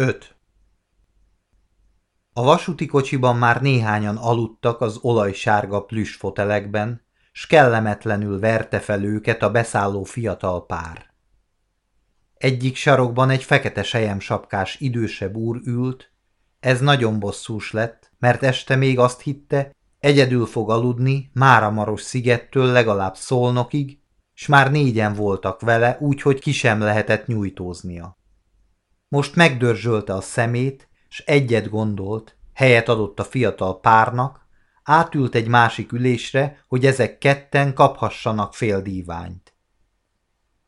5. A vasúti kocsiban már néhányan aludtak az olajsárga plüss fotelekben, s kellemetlenül verte fel őket a beszálló fiatal pár. Egyik sarokban egy fekete sapkás idősebb úr ült, ez nagyon bosszús lett, mert este még azt hitte, egyedül fog aludni Máramaros szigettől legalább szolnokig, s már négyen voltak vele, úgyhogy ki sem lehetett nyújtóznia. Most megdörzsölte a szemét, s egyet gondolt, helyet adott a fiatal párnak, átült egy másik ülésre, hogy ezek ketten kaphassanak fél díványt.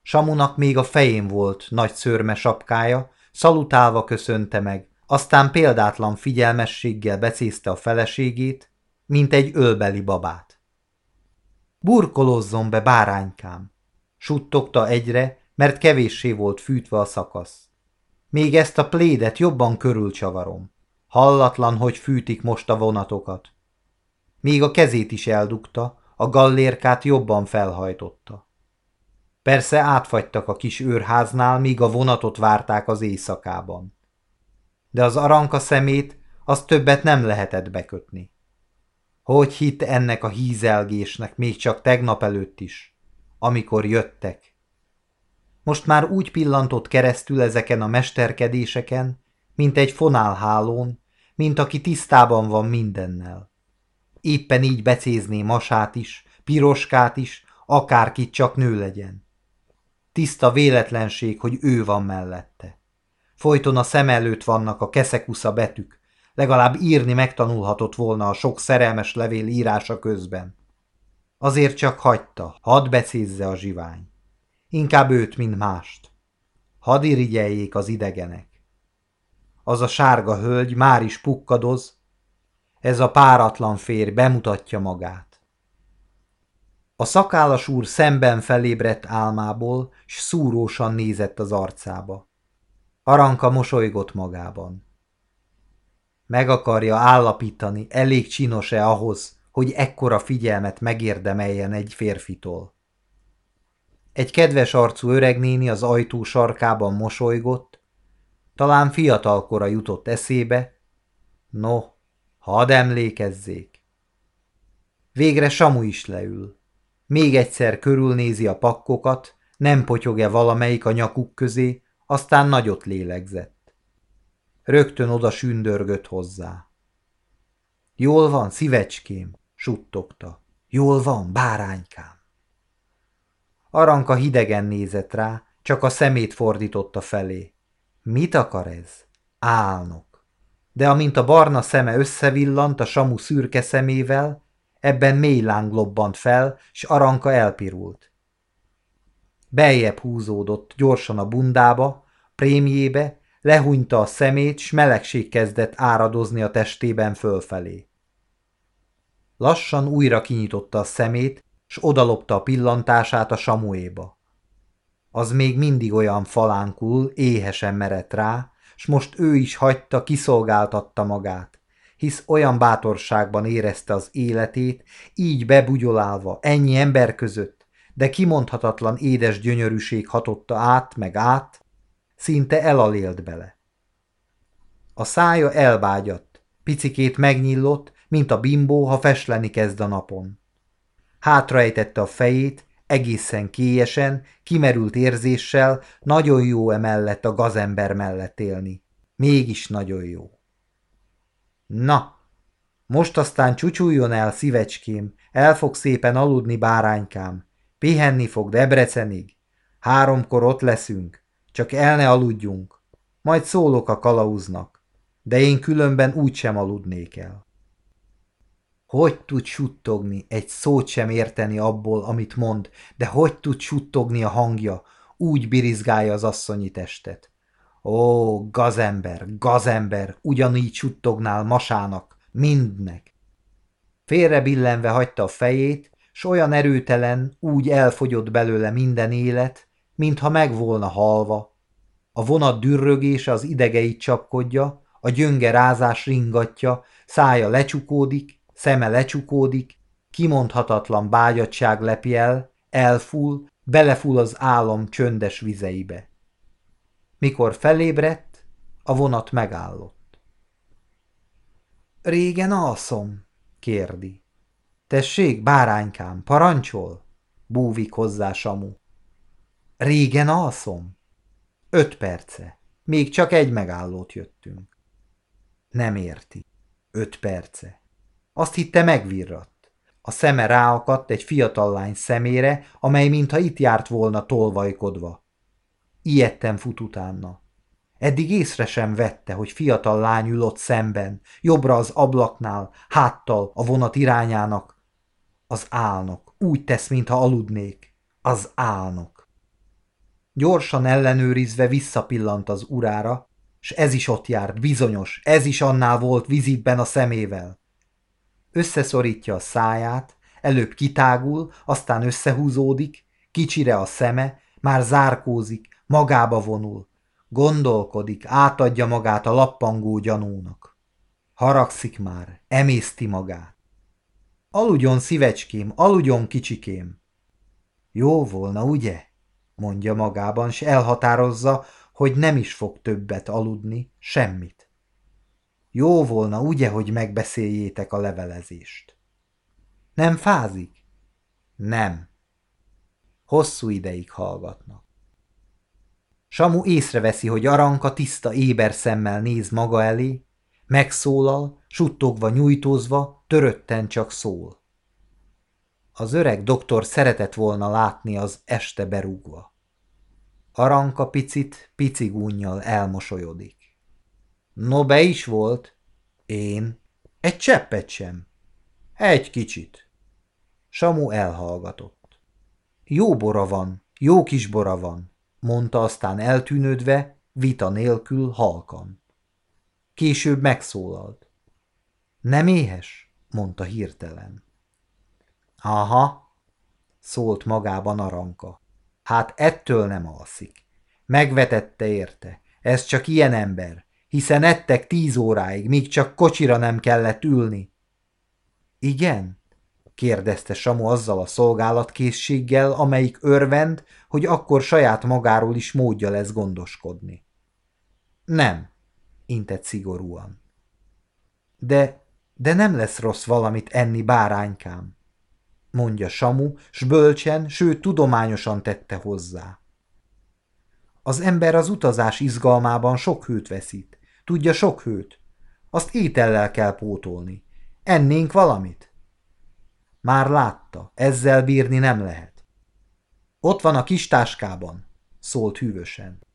Samunak még a fején volt nagy szörme sapkája, szalutálva köszönte meg, aztán példátlan figyelmességgel becézte a feleségét, mint egy ölbeli babát. Burkolozzon be, báránykám! Suttogta egyre, mert kevéssé volt fűtve a szakasz. Még ezt a plédet jobban körülcsavarom. Hallatlan, hogy fűtik most a vonatokat. Még a kezét is eldugta, a gallérkát jobban felhajtotta. Persze átfagytak a kis őrháznál, míg a vonatot várták az éjszakában. De az aranka szemét, az többet nem lehetett bekötni. Hogy hitt ennek a hízelgésnek még csak tegnap előtt is, amikor jöttek? Most már úgy pillantott keresztül ezeken a mesterkedéseken, mint egy fonálhálón, mint aki tisztában van mindennel. Éppen így becézné masát is, piroskát is, akárkit csak nő legyen. Tiszta véletlenség, hogy ő van mellette. Folyton a szem előtt vannak a keszekusza betűk, legalább írni megtanulhatott volna a sok szerelmes levél írása közben. Azért csak hagyta, hadd becézze a zsivány. Inkább őt, mint mást. Hadd irigyeljék az idegenek. Az a sárga hölgy már is pukkadoz, ez a páratlan férj bemutatja magát. A szakállas úr szemben felébredt álmából, s szúrósan nézett az arcába. Aranka mosolygott magában. Meg akarja állapítani, elég csinos-e ahhoz, hogy ekkora figyelmet megérdemeljen egy férfitól. Egy kedves arcú öregnéni az ajtó sarkában mosolygott, talán fiatalkora jutott eszébe, no, hadd emlékezzék. Végre Samu is leül. Még egyszer körülnézi a pakkokat, nem potyog-e valamelyik a nyakuk közé, aztán nagyot lélegzett. Rögtön oda sündörgött hozzá. Jól van, szívecském, suttogta. Jól van, báránykám. Aranka hidegen nézett rá, csak a szemét fordította felé. Mit akar ez? Álnok. De amint a barna szeme összevillant a samu szürke szemével, ebben mély láng lobbant fel, s Aranka elpirult. Beljebb húzódott gyorsan a bundába, prémjébe, lehúnyta a szemét, s melegség kezdett áradozni a testében fölfelé. Lassan újra kinyitotta a szemét, s odalopta a pillantását a samuéba. Az még mindig olyan falánkul, éhesen merett rá, s most ő is hagyta, kiszolgáltatta magát, hisz olyan bátorságban érezte az életét, így bebugyolálva, ennyi ember között, de kimondhatatlan édes gyönyörűség hatotta át meg át, szinte elalélt bele. A szája elbágyadt, picikét megnyillott, mint a bimbó, ha fesleni kezd a napon. Hátraejtette a fejét, egészen kélyesen, kimerült érzéssel, nagyon jó emellett a gazember mellett élni. Mégis nagyon jó. Na, most aztán csúcsuljon el, szívecském, el fog szépen aludni, báránykám. Pihenni fog Debrecenig. Háromkor ott leszünk, csak el ne aludjunk. Majd szólok a kalauznak, de én különben úgysem aludnék el. Hogy tud suttogni, egy szót sem érteni abból, amit mond, de hogy tud suttogni a hangja, úgy birizgálja az asszonyi testet. Ó, gazember, gazember, ugyanígy suttognál masának, mindnek. Félre billenve hagyta a fejét, s olyan erőtelen, úgy elfogyott belőle minden élet, mintha meg volna halva. A vonat dürrögése az idegeit csapkodja, a gyönge rázás ringatja, szája lecsukódik, Szeme lecsukódik, kimondhatatlan bágyadság lepi el, elfúl, belefúl az álom csöndes vizeibe. Mikor felébredt, A vonat megállott. Régen alszom, kérdi. Tessék, báránykám, parancsol? Búvik hozzá Samu. Régen alszom? Öt perce. Még csak egy megállót jöttünk. Nem érti. Öt perce. Azt hitte megvirratt. A szeme ráakadt egy fiatal lány szemére, amely mintha itt járt volna tolvajkodva. Ilyetten fut utána. Eddig észre sem vette, hogy fiatal lány ül ott szemben, jobbra az ablaknál, háttal a vonat irányának. Az álnok. Úgy tesz, mintha aludnék. Az álnok. Gyorsan ellenőrizve visszapillant az urára, s ez is ott járt, bizonyos, ez is annál volt vizibben a szemével. Összeszorítja a száját, előbb kitágul, aztán összehúzódik, kicsire a szeme, már zárkózik, magába vonul, gondolkodik, átadja magát a lappangó gyanúnak. Haragszik már, emészti magát. Aludjon, szívecském, aludjon, kicsikém. Jó volna, ugye? mondja magában, s elhatározza, hogy nem is fog többet aludni, semmit. Jó volna, ugye, hogy megbeszéljétek a levelezést. Nem fázik? Nem. Hosszú ideig hallgatnak. Samu észreveszi, hogy Aranka tiszta éber szemmel néz maga elé, megszólal, suttogva, nyújtózva, törötten csak szól. Az öreg doktor szeretett volna látni az este berúgva. Aranka picit, pici gúnyjal elmosolyodik. No, be is volt. Én. Egy cseppet sem. Egy kicsit. Samu elhallgatott. Jó bora van, jó kis bora van, mondta aztán eltűnődve, vita nélkül halkan. Később megszólalt. Nem éhes? mondta hirtelen. Aha, szólt magában Aranka. Hát ettől nem alszik. Megvetette érte. Ez csak ilyen ember, hiszen ettek tíz óráig, míg csak kocsira nem kellett ülni. Igen? kérdezte Samu azzal a szolgálatkészséggel, amelyik örvend, hogy akkor saját magáról is módja lesz gondoskodni. Nem, intett szigorúan. De, de nem lesz rossz valamit enni, báránykám, mondja Samu, s bölcsen, sőt tudományosan tette hozzá. Az ember az utazás izgalmában sok hőt veszít. Tudja, sok hőt. Azt étellel kell pótolni. Ennénk valamit? Már látta, ezzel bírni nem lehet. Ott van a kis táskában, szólt hűvösen.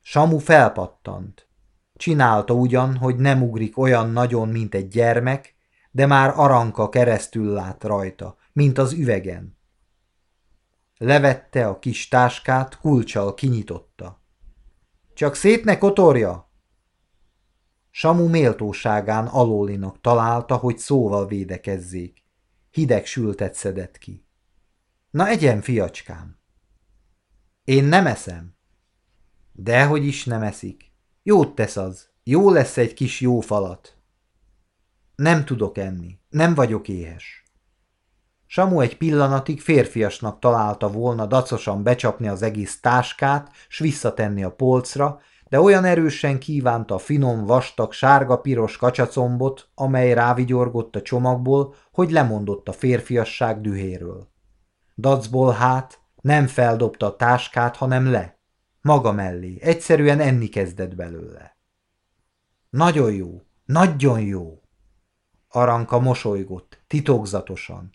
Samu felpattant. Csinálta ugyan, hogy nem ugrik olyan nagyon, mint egy gyermek, de már aranka keresztül lát rajta, mint az üvegen. Levette a kis táskát, kulcsal kinyitotta. Csak szét ne kotorja! Samu méltóságán alólinak találta, hogy szóval védekezzék. Hideg sültet szedett ki. Na egyen, fiacskám! Én nem eszem. Dehogy is nem eszik. Jót tesz az. Jó lesz egy kis jó falat. Nem tudok enni. Nem vagyok éhes. Samu egy pillanatig férfiasnak találta volna dacosan becsapni az egész táskát, s visszatenni a polcra, de olyan erősen kívánta a finom, vastag, sárga-piros kacsacombot, amely rávigyorgott a csomagból, hogy lemondott a férfiasság dühéről. Dacból hát nem feldobta a táskát, hanem le. Maga mellé, egyszerűen enni kezdett belőle. Nagyon jó, nagyon jó. Aranka mosolygott, titokzatosan.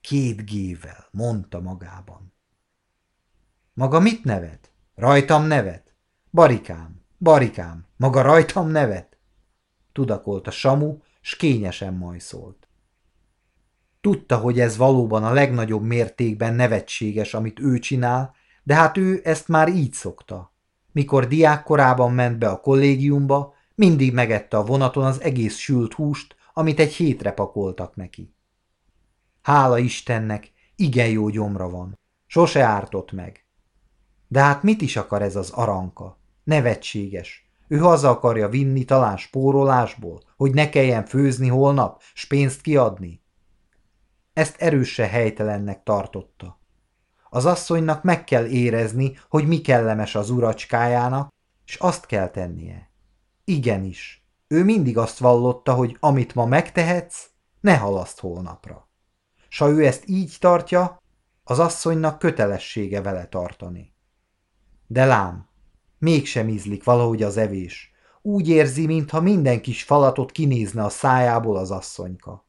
Két gével, mondta magában. Maga mit nevet? Rajtam nevet? Barikám, barikám, maga rajtam nevet? Tudakolt a Samu, s kényesen majszolt. Tudta, hogy ez valóban a legnagyobb mértékben nevetséges, amit ő csinál, de hát ő ezt már így szokta. Mikor diákkorában ment be a kollégiumba, mindig megette a vonaton az egész sült húst, amit egy hétre pakoltak neki. Hála Istennek, igen jó gyomra van. Sose ártott meg. De hát mit is akar ez az aranka? Nevetséges. Ő haza akarja vinni talán spórolásból, hogy ne kelljen főzni holnap, s pénzt kiadni. Ezt erőse helytelennek tartotta. Az asszonynak meg kell érezni, hogy mi kellemes az uracskájának, és azt kell tennie. Igenis, ő mindig azt vallotta, hogy amit ma megtehetsz, ne halaszt holnapra. S ha ő ezt így tartja, az asszonynak kötelessége vele tartani. De lám, mégsem ízlik valahogy az evés. Úgy érzi, mintha minden kis falatot kinézne a szájából az asszonyka.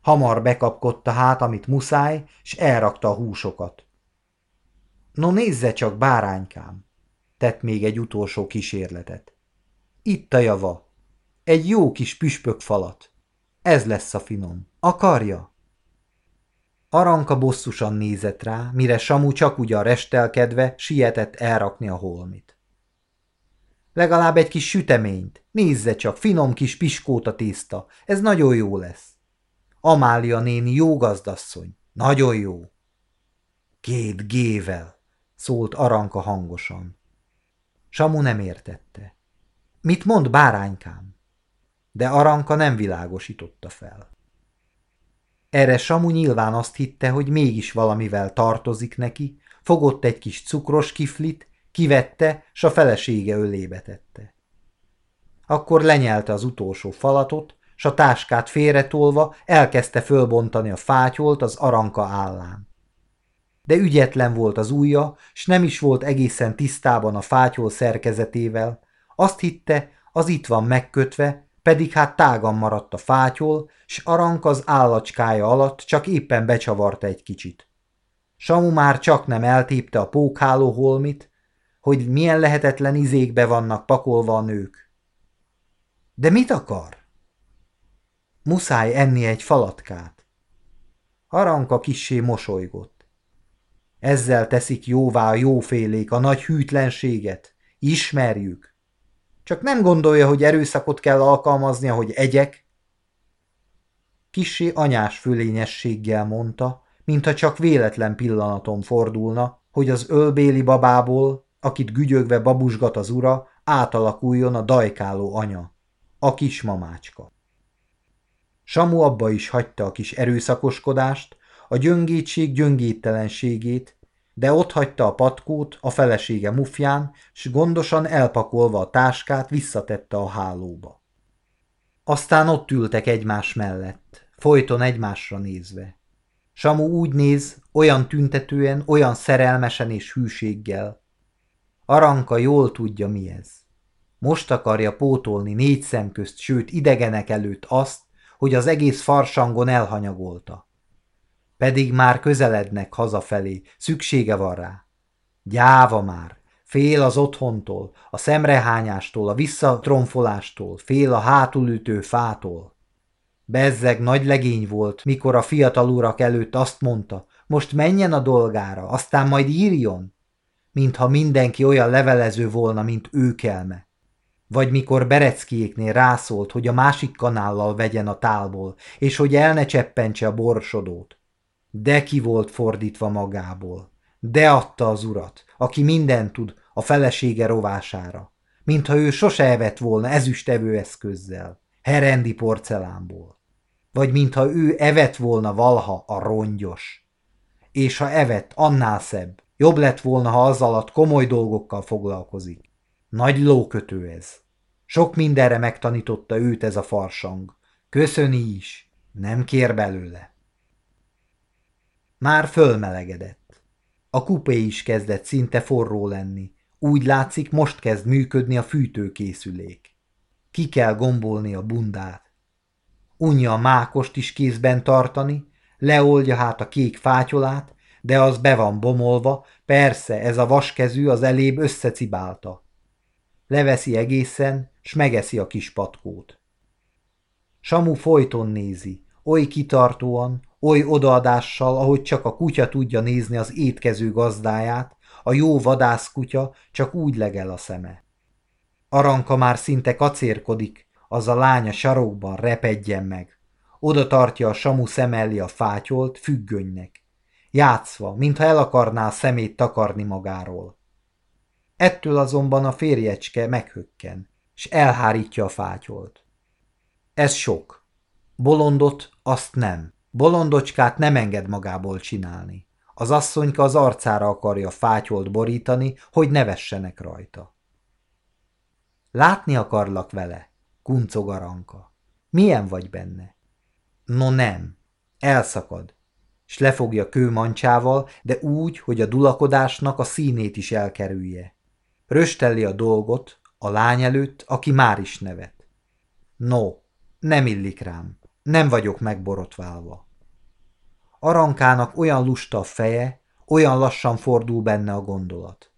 Hamar bekapkodta hát, amit muszáj, és elrakta a húsokat. No nézze csak, báránykám! Tett még egy utolsó kísérletet. Itt a java. Egy jó kis püspök falat. Ez lesz a finom. Akarja? Aranka bosszusan nézett rá, mire Samu csak ugyan restelkedve sietett elrakni a holmit. Legalább egy kis süteményt. Nézze csak, finom kis piskóta tészta. Ez nagyon jó lesz. Amália néni jó gazdasszony. Nagyon jó. Két gével, szólt Aranka hangosan. Samu nem értette. Mit mond báránykám? De Aranka nem világosította fel. Erre Samu nyilván azt hitte, hogy mégis valamivel tartozik neki, fogott egy kis cukros kiflit, kivette, s a felesége ölébe tette. Akkor lenyelte az utolsó falatot, s a táskát félretolva elkezdte fölbontani a fátyolt az aranka állán. De ügyetlen volt az ujja, s nem is volt egészen tisztában a fátyol szerkezetével, azt hitte, az itt van megkötve, pedig hát tágan maradt a fátyol, s Arank az állacskája alatt csak éppen becsavarta egy kicsit. Samu már csak nem eltépte a pókháló holmit, hogy milyen lehetetlen izékbe vannak pakolva a nők. De mit akar? Muszáj enni egy falatkát. Aranka kissé mosolygott. Ezzel teszik jóvá a jófélék a nagy hűtlenséget. Ismerjük. Csak nem gondolja, hogy erőszakot kell alkalmaznia, hogy egyek. Kissé anyás fölényességgel mondta, mintha csak véletlen pillanaton fordulna, hogy az ölbéli babából, akit gügyögve babusgat az ura, átalakuljon a dajkáló anya, a kismamácska. Samu abba is hagyta a kis erőszakoskodást, a gyöngétség gyöngéttelenségét, de ott hagyta a patkót a felesége mufján, s gondosan elpakolva a táskát visszatette a hálóba. Aztán ott ültek egymás mellett, folyton egymásra nézve. Samu úgy néz, olyan tüntetően, olyan szerelmesen és hűséggel. Aranka jól tudja, mi ez. Most akarja pótolni négy szem közt, sőt idegenek előtt azt, hogy az egész farsangon elhanyagolta. Pedig már közelednek hazafelé, szüksége van rá. Gyáva már, fél az otthontól, a szemrehányástól, a visszatronfolástól, fél a hátulütő fától. Bezzeg nagy legény volt, mikor a fiatal urak előtt azt mondta, most menjen a dolgára, aztán majd írjon, mintha mindenki olyan levelező volna, mint ő kelme. Vagy mikor Bereckiéknél rászólt, hogy a másik kanállal vegyen a tálból, és hogy el ne cseppentse a borsodót. De ki volt fordítva magából. De adta az urat, aki mindent tud a felesége rovására, mintha ő sose evett volna ezüstevő eszközzel, herendi porcelánból. Vagy mintha ő evett volna valha a rongyos. És ha evett, annál szebb. Jobb lett volna, ha az alatt komoly dolgokkal foglalkozik. Nagy lókötő ez. Sok mindenre megtanította őt ez a farsang. Köszöni is, nem kér belőle. Már fölmelegedett. A kupé is kezdett szinte forró lenni. Úgy látszik, most kezd működni a fűtőkészülék. Ki kell gombolni a bundát. Unja a mákost is kézben tartani, leoldja hát a kék fátyolát, de az be van bomolva, persze ez a vaskezű az elébb összecibálta. Leveszi egészen, s megeszi a kis patkót. Samu folyton nézi, oly kitartóan, oly odaadással, ahogy csak a kutya tudja nézni az étkező gazdáját, a jó vadászkutya csak úgy legel a szeme. Aranka már szinte kacérkodik, az a lánya sarokban repedjen meg. Oda tartja a samu szemelli a fátyolt függönynek. Játszva, mintha el akarná a szemét takarni magáról. Ettől azonban a férjecske meghökken, s elhárítja a fátyolt. Ez sok. Bolondot azt nem. Bolondocskát nem enged magából csinálni. Az asszonyka az arcára akarja fátyolt borítani, hogy ne vessenek rajta. Látni akarlak vele, kuncog Aranka. Milyen vagy benne? No nem, elszakad, s lefogja kőmancsával, de úgy, hogy a dulakodásnak a színét is elkerülje. Röstelli a dolgot a lány előtt, aki már is nevet. No, nem illik rám, nem vagyok megborotválva. Arankának olyan lusta a feje, olyan lassan fordul benne a gondolat.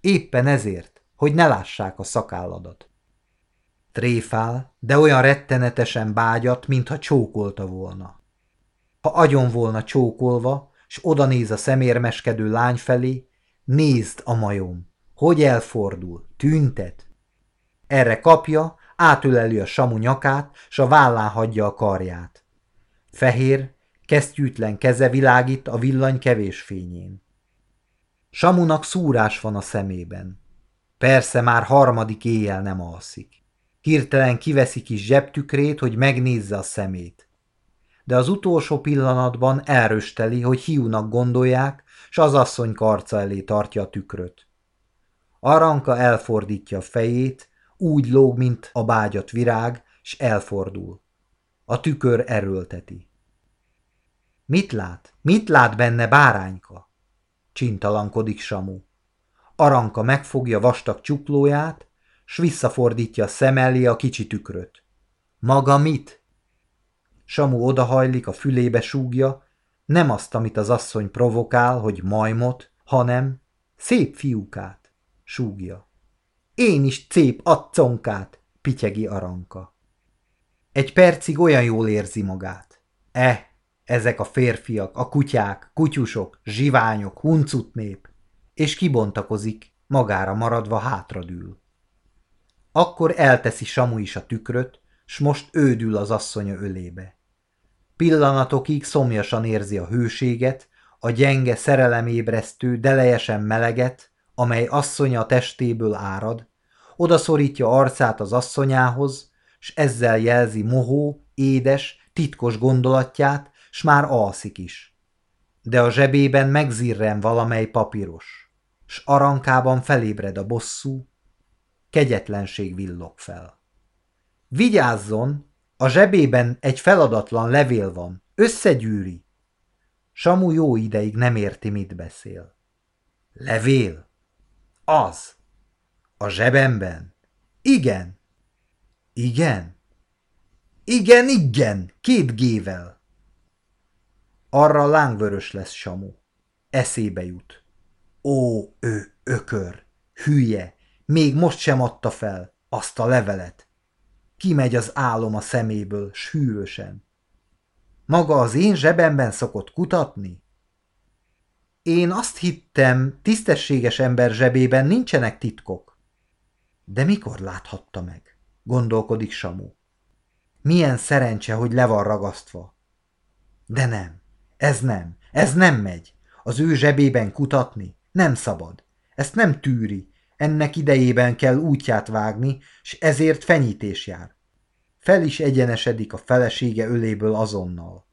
Éppen ezért, hogy ne lássák a szakálladat. Tréfál, de olyan rettenetesen bágyat, mintha csókolta volna. Ha agyon volna csókolva, s oda néz a szemérmeskedő lány felé, nézd a majom, hogy elfordul, tüntet. Erre kapja, átöleli a samu nyakát, s a vállán hagyja a karját. Fehér, kesztyűtlen keze világít a villany kevés fényén. Samunak szúrás van a szemében. Persze már harmadik éjjel nem alszik. Hirtelen kiveszi kis zsebtükrét, hogy megnézze a szemét. De az utolsó pillanatban elrösteli, hogy hiúnak gondolják, s az asszony karca elé tartja a tükröt. Aranka elfordítja a fejét, úgy lóg, mint a bágyat virág, s elfordul. A tükör erőlteti. Mit lát? Mit lát benne bárányka? Csintalankodik Samu. Aranka megfogja vastag csuklóját, s visszafordítja szem elé a kicsi tükröt. Maga mit? Samu odahajlik, a fülébe súgja, nem azt, amit az asszony provokál, hogy majmot, hanem szép fiúkát, súgja. Én is szép acconkát, pityegi Aranka. Egy percig olyan jól érzi magát. Eh, ezek a férfiak, a kutyák, kutyusok, zsiványok, huncut nép, és kibontakozik, magára maradva hátradül. Akkor elteszi Samu is a tükröt, s most ődül az asszonya ölébe. Pillanatokig szomjasan érzi a hőséget, a gyenge szerelemébresztő, delejesen meleget, amely asszonya testéből árad, odaszorítja arcát az asszonyához, s ezzel jelzi mohó, édes, titkos gondolatját, s már alszik is. De a zsebében megzirren valamely papíros, s arankában felébred a bosszú, kegyetlenség villog fel. Vigyázzon, a zsebében egy feladatlan levél van, összegyűri. Samu jó ideig nem érti, mit beszél. Levél? Az. A zsebemben? Igen. Igen? Igen, igen, két gével. Arra lángvörös lesz Samu. Eszébe jut. Ó, ő ökör, hülye, még most sem adta fel azt a levelet. Kimegy az álom a szeméből, sűrösen. Maga az én zsebemben szokott kutatni? Én azt hittem, tisztességes ember zsebében nincsenek titkok. De mikor láthatta meg? Gondolkodik Samu. Milyen szerencse, hogy le van ragasztva. De nem, ez nem, ez nem megy. Az ő zsebében kutatni nem szabad. Ezt nem tűri, ennek idejében kell útját vágni, s ezért fenyítés jár. Fel is egyenesedik a felesége öléből azonnal.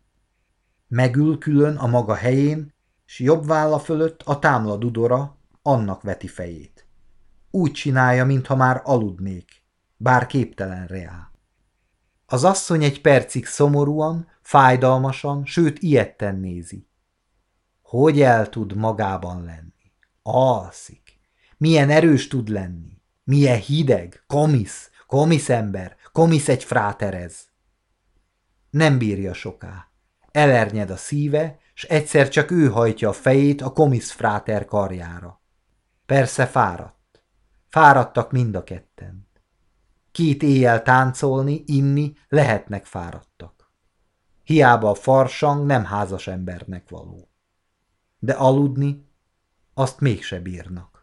Megül külön a maga helyén, s jobb válla fölött a támla dudora, annak veti fejét. Úgy csinálja, mintha már aludnék, bár képtelen reá. Az asszony egy percig szomorúan, fájdalmasan, sőt ilyetten nézi. Hogy el tud magában lenni? Alszik. Milyen erős tud lenni. Milyen hideg, komisz, komisz ember, komisz egy fráterez. Nem bírja soká. Elernyed a szíve, s egyszer csak ő hajtja a fejét a komisz fráter karjára. Persze fáradt. Fáradtak mind a ketten. Két éjjel táncolni, inni lehetnek fáradtak. Hiába a farsang nem házas embernek való. De aludni azt mégse bírnak.